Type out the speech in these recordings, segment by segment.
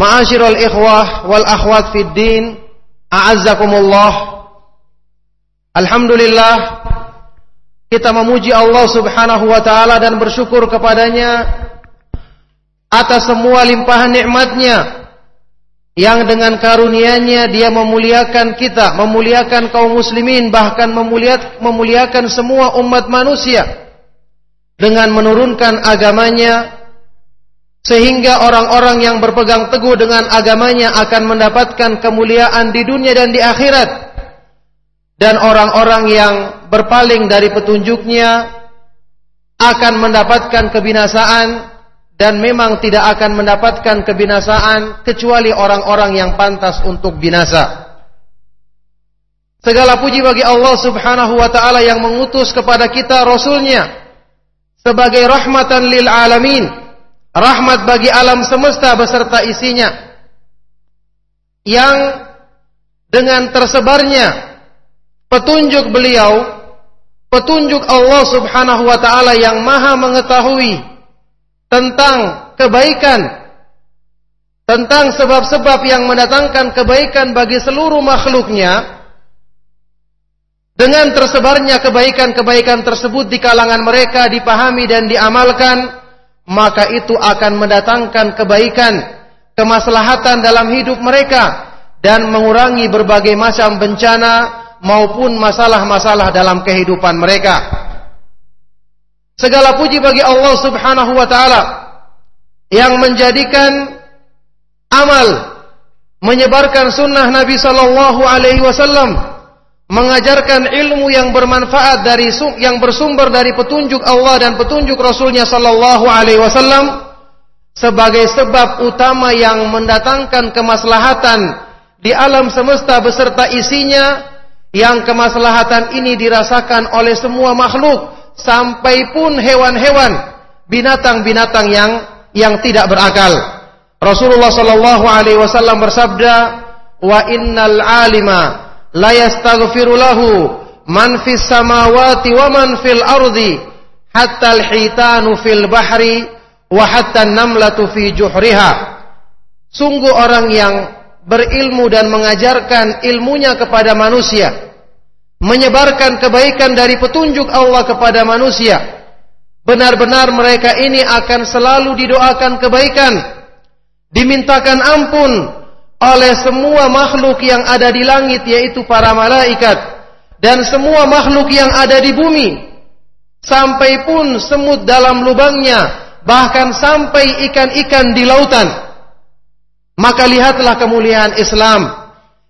Ma'asyiral ikhwah wal akhwat fid din, a'azzakumullah. Alhamdulillah kita memuji Allah Subhanahu wa taala dan bersyukur kepadanya atas semua limpahan nikmatnya yang dengan karunia-Nya dia memuliakan kita, memuliakan kaum muslimin bahkan memuliakan semua umat manusia dengan menurunkan agamanya sehingga orang-orang yang berpegang teguh dengan agamanya akan mendapatkan kemuliaan di dunia dan di akhirat dan orang-orang yang berpaling dari petunjuknya akan mendapatkan kebinasaan dan memang tidak akan mendapatkan kebinasaan kecuali orang-orang yang pantas untuk binasa. Segala puji bagi Allah Subhanahu wa taala yang mengutus kepada kita rasulnya sebagai rahmatan lil alamin rahmat bagi alam semesta beserta isinya. Yang dengan tersebarnya petunjuk beliau petunjuk Allah Subhanahu wa taala yang maha mengetahui tentang kebaikan tentang sebab-sebab yang mendatangkan kebaikan bagi seluruh makhluknya dengan tersebarnya kebaikan-kebaikan tersebut di kalangan mereka dipahami dan diamalkan maka itu akan mendatangkan kebaikan, kemaslahatan dalam hidup mereka dan mengurangi berbagai macam bencana maupun masalah-masalah dalam kehidupan mereka. Segala puji bagi Allah Subhanahu wa taala yang menjadikan amal menyebarkan sunnah Nabi sallallahu alaihi wasallam mengajarkan ilmu yang bermanfaat dari yang bersumber dari petunjuk Allah dan petunjuk Rasulnya Sallallahu Alaihi Wasallam sebagai sebab utama yang mendatangkan kemaslahatan di alam semesta beserta isinya yang kemaslahatan ini dirasakan oleh semua makhluk sampai pun hewan-hewan binatang-binatang yang yang tidak berakal. Rasulullah Sallallahu Alaihi Wasallam bersabda, wa innal alima la yastaghfiru lahu man fis samawati wa man fil ardi hatta al-hitanu fil bahri wa hatta an-namlatu fi juhriha. Sungguh orang yang berilmu dan mengajarkan ilmunya kepada manusia menyebarkan kebaikan dari petunjuk Allah kepada manusia benar-benar mereka ini akan selalu didoakan kebaikan dimintakan ampun oleh semua makhluk yang ada di langit yaitu para malaikat dan semua makhluk yang ada di bumi sampai pun semut dalam lubangnya bahkan sampai ikan-ikan di lautan maka lihatlah kemuliaan Islam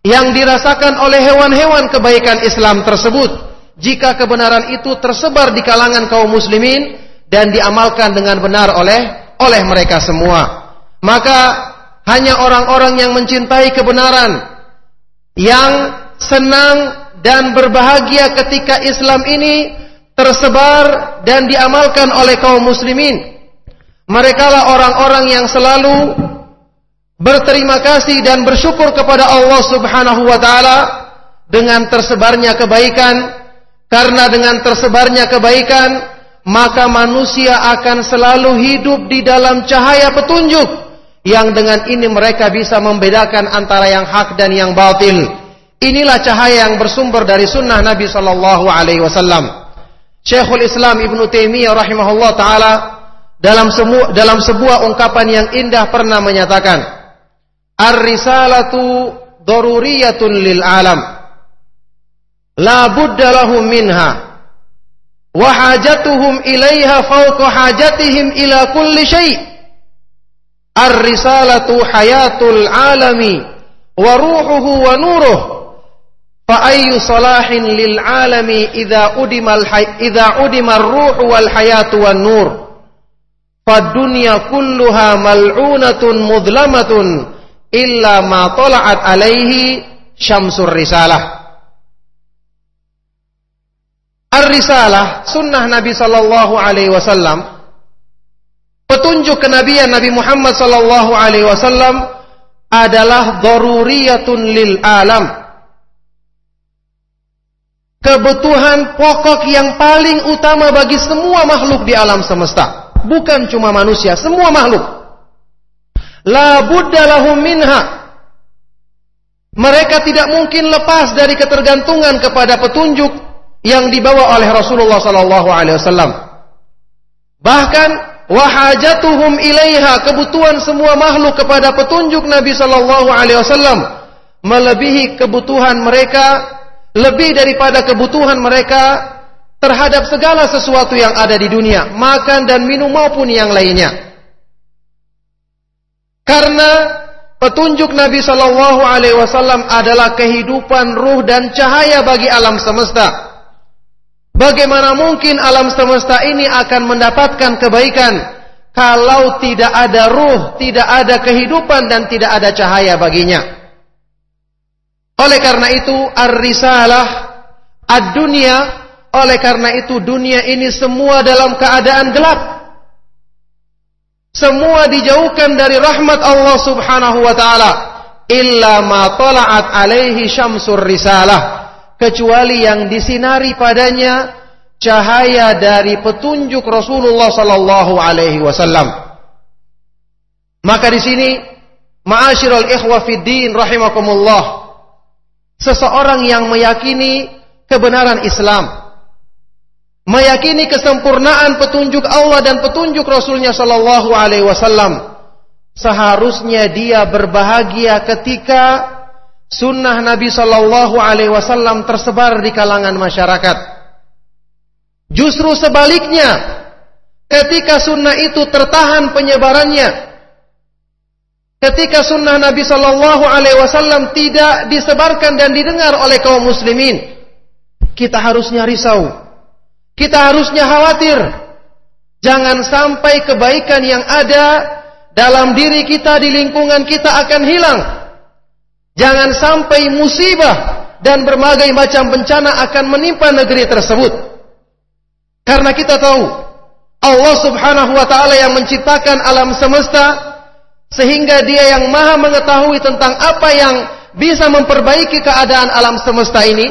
yang dirasakan oleh hewan-hewan kebaikan Islam tersebut jika kebenaran itu tersebar di kalangan kaum muslimin dan diamalkan dengan benar oleh oleh mereka semua. Maka hanya orang-orang yang mencintai kebenaran yang senang dan berbahagia ketika Islam ini tersebar dan diamalkan oleh kaum muslimin. Mereka lah orang-orang yang selalu berterima kasih dan bersyukur kepada Allah Subhanahu wa taala dengan tersebarnya kebaikan karena dengan tersebarnya kebaikan maka manusia akan selalu hidup di dalam cahaya petunjuk yang dengan ini mereka bisa membedakan antara yang hak dan yang batil. Inilah cahaya yang bersumber dari sunnah Nabi sallallahu alaihi wasallam. Syekhul Islam Ibn Taimiyah rahimahullah taala dalam semua dalam sebuah ungkapan yang indah pernah menyatakan, "Ar-risalatu daruriyatun lil alam. La budda lahum minha." Ar-risalatu hayatul alami wa ruhuhu wa nuruh. Fa ayyu salahin lil alami idza udimal hay idza udimal ruh, wal hayatu wan nur. fa dunya kulluha mal'unatun mudlamatun illa ma tala'at alaihi syamsur risalah. Ar-risalah sunnah Nabi sallallahu alaihi wasallam petunjuk kenabian Nabi Muhammad Sallallahu Alaihi Wasallam adalah daruriyatun lil alam. Kebutuhan pokok yang paling utama bagi semua makhluk di alam semesta. Bukan cuma manusia, semua makhluk. La minha. Mereka tidak mungkin lepas dari ketergantungan kepada petunjuk yang dibawa oleh Rasulullah sallallahu alaihi wasallam. Bahkan wahajatuhum ilaiha kebutuhan semua makhluk kepada petunjuk Nabi sallallahu alaihi wasallam melebihi kebutuhan mereka lebih daripada kebutuhan mereka terhadap segala sesuatu yang ada di dunia, makan dan minum maupun yang lainnya. Karena petunjuk Nabi sallallahu alaihi wasallam adalah kehidupan ruh dan cahaya bagi alam semesta. Bagaimana mungkin alam semesta ini akan mendapatkan kebaikan kalau tidak ada ruh, tidak ada kehidupan dan tidak ada cahaya baginya. Oleh karena itu, ar-risalah ad-dunya, oleh karena itu dunia ini semua dalam keadaan gelap. Semua dijauhkan dari rahmat Allah Subhanahu wa taala illa ma tala'at alaihi syamsur risalah kecuali yang disinari padanya cahaya dari petunjuk Rasulullah sallallahu alaihi wasallam. Maka di sini ma'asyiral ikhwa fiddin rahimakumullah seseorang yang meyakini kebenaran Islam meyakini kesempurnaan petunjuk Allah dan petunjuk Rasulnya sallallahu alaihi wasallam seharusnya dia berbahagia ketika sunnah Nabi Shallallahu Alaihi Wasallam tersebar di kalangan masyarakat. Justru sebaliknya, ketika sunnah itu tertahan penyebarannya, ketika sunnah Nabi Shallallahu Alaihi Wasallam tidak disebarkan dan didengar oleh kaum muslimin, kita harusnya risau, kita harusnya khawatir, jangan sampai kebaikan yang ada dalam diri kita di lingkungan kita akan hilang Jangan sampai musibah dan berbagai macam bencana akan menimpa negeri tersebut. Karena kita tahu Allah Subhanahu wa taala yang menciptakan alam semesta sehingga Dia yang Maha mengetahui tentang apa yang bisa memperbaiki keadaan alam semesta ini.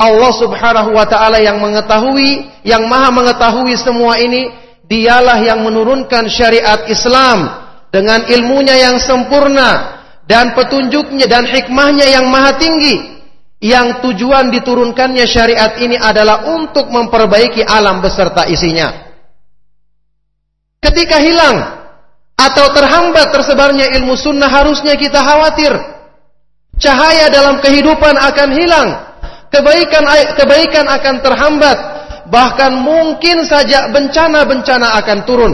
Allah Subhanahu wa taala yang mengetahui, yang Maha mengetahui semua ini, Dialah yang menurunkan syariat Islam dengan ilmunya yang sempurna dan petunjuknya dan hikmahnya yang maha tinggi yang tujuan diturunkannya syariat ini adalah untuk memperbaiki alam beserta isinya. Ketika hilang atau terhambat tersebarnya ilmu sunnah harusnya kita khawatir. Cahaya dalam kehidupan akan hilang. Kebaikan kebaikan akan terhambat. Bahkan mungkin saja bencana-bencana akan turun.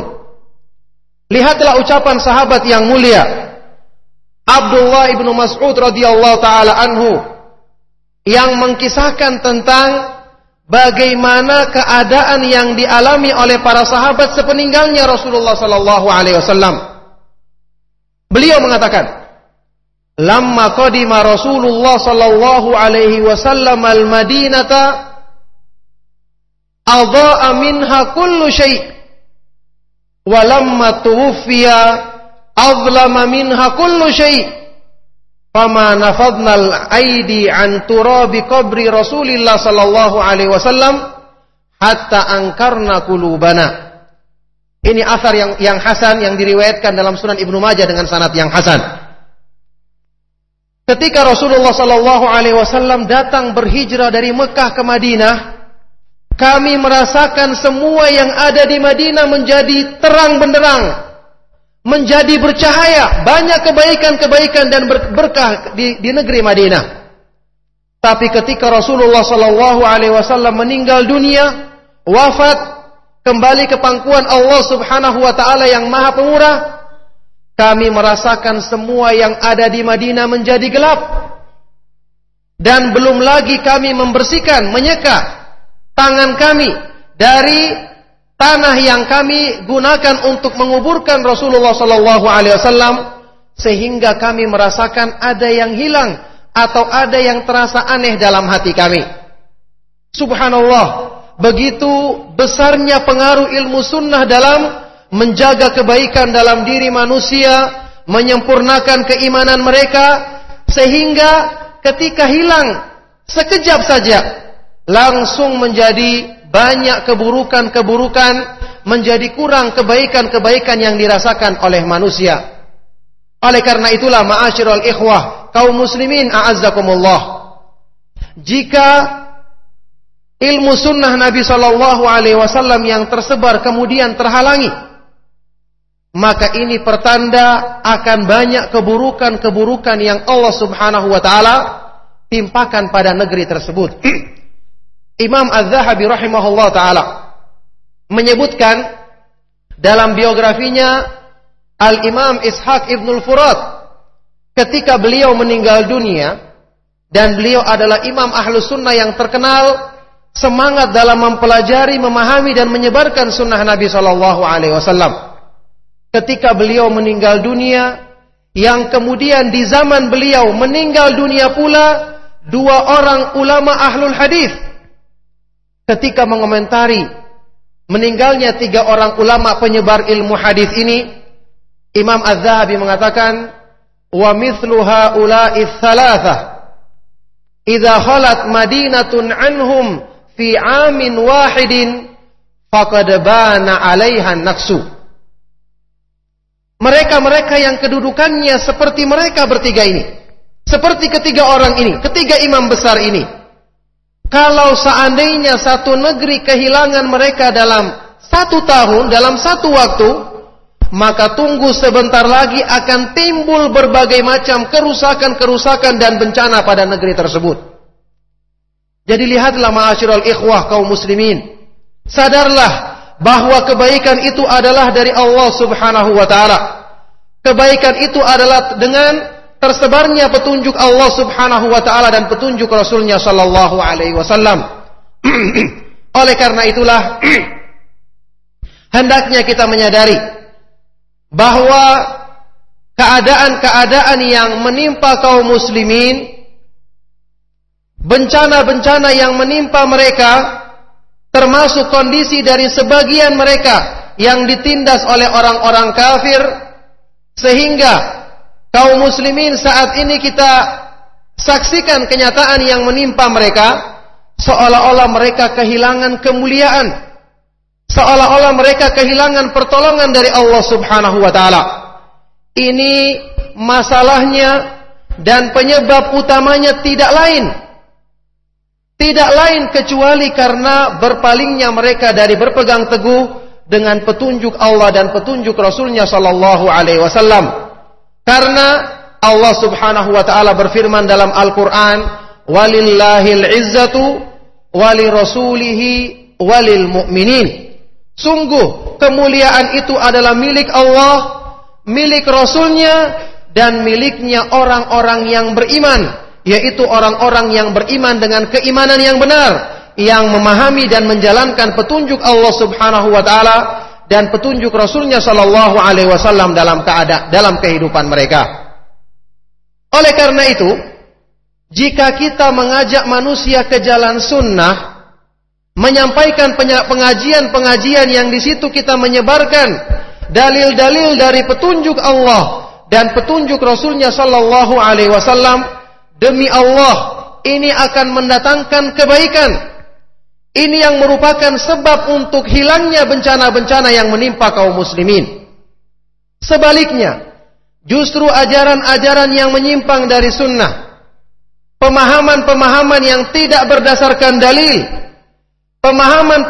Lihatlah ucapan sahabat yang mulia Abdullah ibnu Mas'ud radhiyallahu taala anhu yang mengkisahkan tentang bagaimana keadaan yang dialami oleh para sahabat sepeninggalnya Rasulullah sallallahu alaihi wasallam. Beliau mengatakan, "Lamma qadima Rasulullah sallallahu alaihi wasallam al-Madinata adha'a minha kullu syai' wa lamma tuwfiya azlama minha kullu syai' fama nafadnal aidi an turabi qabri Rasulillah sallallahu alaihi wasallam hatta angkarna kulubana. Ini asar yang yang hasan yang diriwayatkan dalam Sunan Ibnu Majah dengan sanad yang hasan. Ketika Rasulullah sallallahu alaihi wasallam datang berhijrah dari Mekah ke Madinah, kami merasakan semua yang ada di Madinah menjadi terang benderang, menjadi bercahaya, banyak kebaikan-kebaikan dan berkah di, di negeri Madinah. Tapi ketika Rasulullah Sallallahu Alaihi Wasallam meninggal dunia, wafat, kembali ke pangkuan Allah Subhanahu Wa Taala yang Maha Pemurah, kami merasakan semua yang ada di Madinah menjadi gelap. Dan belum lagi kami membersihkan, menyeka tangan kami dari tanah yang kami gunakan untuk menguburkan Rasulullah sallallahu alaihi wasallam sehingga kami merasakan ada yang hilang atau ada yang terasa aneh dalam hati kami. Subhanallah, begitu besarnya pengaruh ilmu sunnah dalam menjaga kebaikan dalam diri manusia, menyempurnakan keimanan mereka sehingga ketika hilang sekejap saja langsung menjadi banyak keburukan-keburukan menjadi kurang kebaikan-kebaikan yang dirasakan oleh manusia. Oleh karena itulah ma'asyiral ikhwah kaum muslimin a'azzakumullah. Jika ilmu sunnah Nabi Shallallahu Alaihi Wasallam yang tersebar kemudian terhalangi, maka ini pertanda akan banyak keburukan-keburukan yang Allah Subhanahu Wa Taala timpakan pada negeri tersebut. Imam Az-Zahabi rahimahullah taala menyebutkan dalam biografinya Al-Imam Ishaq Ibnul Furat ketika beliau meninggal dunia dan beliau adalah imam ahlu sunnah yang terkenal semangat dalam mempelajari, memahami dan menyebarkan sunnah Nabi Shallallahu Alaihi Wasallam. Ketika beliau meninggal dunia, yang kemudian di zaman beliau meninggal dunia pula dua orang ulama ahlul hadis ketika mengomentari meninggalnya tiga orang ulama penyebar ilmu hadis ini, Imam Az-Zahabi mengatakan, "Wa mithlu haula'i tsalatsa idza khalat madinatun anhum fi 'amin wahidin faqad bana 'alaiha naqsu." Mereka-mereka yang kedudukannya seperti mereka bertiga ini, seperti ketiga orang ini, ketiga imam besar ini, kalau seandainya satu negeri kehilangan mereka dalam satu tahun, dalam satu waktu, maka tunggu sebentar lagi akan timbul berbagai macam kerusakan-kerusakan dan bencana pada negeri tersebut. Jadi lihatlah ma'asyiral ikhwah kaum muslimin. Sadarlah bahwa kebaikan itu adalah dari Allah Subhanahu wa taala. Kebaikan itu adalah dengan tersebarnya petunjuk Allah Subhanahu wa taala dan petunjuk Rasulnya sallallahu alaihi wasallam. Oleh karena itulah hendaknya kita menyadari bahwa keadaan-keadaan yang menimpa kaum muslimin bencana-bencana yang menimpa mereka termasuk kondisi dari sebagian mereka yang ditindas oleh orang-orang kafir sehingga kaum muslimin saat ini kita saksikan kenyataan yang menimpa mereka. Seolah-olah mereka kehilangan kemuliaan. Seolah-olah mereka kehilangan pertolongan dari Allah Subhanahu wa taala. Ini masalahnya dan penyebab utamanya tidak lain. Tidak lain kecuali karena berpalingnya mereka dari berpegang teguh dengan petunjuk Allah dan petunjuk Rasulnya Sallallahu Alaihi Wasallam. Karena Allah Subhanahu wa taala berfirman dalam Al-Qur'an, "Walillahil izzatu wali rasulihi walil mu'minin." Sungguh kemuliaan itu adalah milik Allah, milik Rasulnya dan miliknya orang-orang yang beriman, yaitu orang-orang yang beriman dengan keimanan yang benar, yang memahami dan menjalankan petunjuk Allah Subhanahu wa taala dan petunjuk Rasulnya Shallallahu Alaihi Wasallam dalam keadaan dalam kehidupan mereka. Oleh karena itu, jika kita mengajak manusia ke jalan sunnah, menyampaikan pengajian-pengajian yang di situ kita menyebarkan dalil-dalil dari petunjuk Allah dan petunjuk Rasulnya Shallallahu Alaihi Wasallam, demi Allah ini akan mendatangkan kebaikan ini yang merupakan sebab untuk hilangnya bencana-bencana yang menimpa kaum muslimin. Sebaliknya, justru ajaran-ajaran yang menyimpang dari sunnah, pemahaman-pemahaman yang tidak berdasarkan dalil, pemahaman